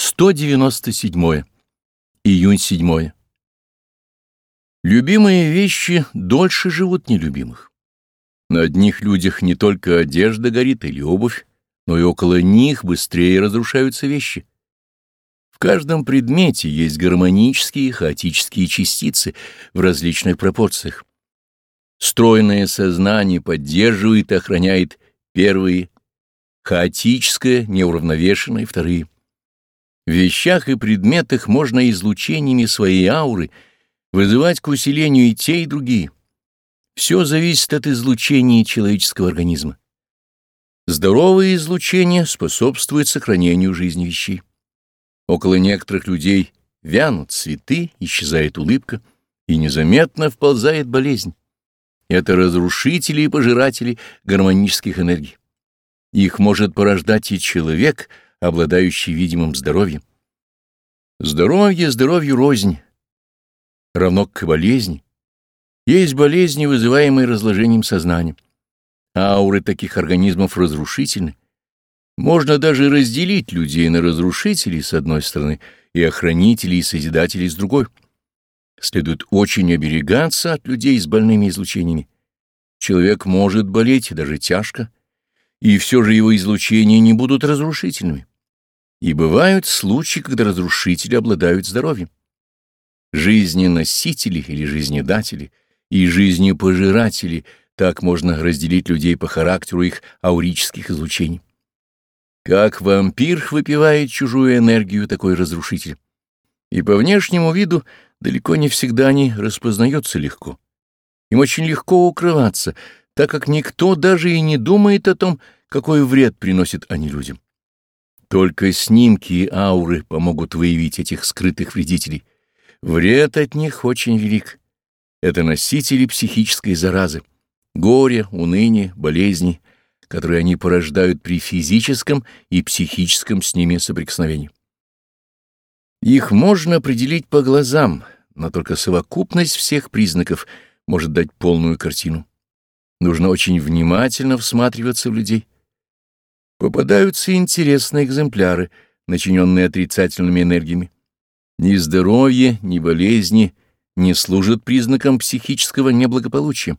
197. Июнь 7. Любимые вещи дольше живут нелюбимых. На одних людях не только одежда горит или обувь, но и около них быстрее разрушаются вещи. В каждом предмете есть гармонические и хаотические частицы в различных пропорциях. Стройное сознание поддерживает и охраняет первые, хаотическое, неуравновешенное — вторые. Вещах и предметах можно излучениями своей ауры вызывать к усилению и те, и другие. Все зависит от излучения человеческого организма. Здоровое излучение способствует сохранению жизни вещей. Около некоторых людей вянут цветы, исчезает улыбка, и незаметно вползает болезнь. Это разрушители и пожиратели гармонических энергий. Их может порождать и человек — обладающий видимым здоровьем. Здоровье здоровью рознь, равно к болезни. Есть болезни, вызываемые разложением сознания. Ауры таких организмов разрушительны. Можно даже разделить людей на разрушителей с одной стороны и охранителей и созидателей с другой. Следует очень оберегаться от людей с больными излучениями. Человек может болеть, даже тяжко, и все же его излучения не будут разрушительными. И бывают случаи, когда разрушители обладают здоровьем. Жизненосители или жизнедатели и жизнепожиратели — так можно разделить людей по характеру их аурических излучений. Как вампир выпивает чужую энергию такой разрушитель. И по внешнему виду далеко не всегда они распознаются легко. Им очень легко укрываться, так как никто даже и не думает о том, какой вред приносят они людям. Только снимки и ауры помогут выявить этих скрытых вредителей. Вред от них очень велик. Это носители психической заразы, горе, уныние, болезни, которые они порождают при физическом и психическом с ними соприкосновении. Их можно определить по глазам, но только совокупность всех признаков может дать полную картину. Нужно очень внимательно всматриваться в людей. Попадаются интересные экземпляры, начиненные отрицательными энергиями. Ни здоровье, ни болезни не служат признаком психического неблагополучия.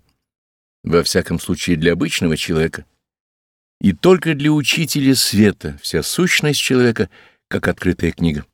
Во всяком случае для обычного человека. И только для учителя света вся сущность человека, как открытая книга.